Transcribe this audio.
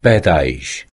pedais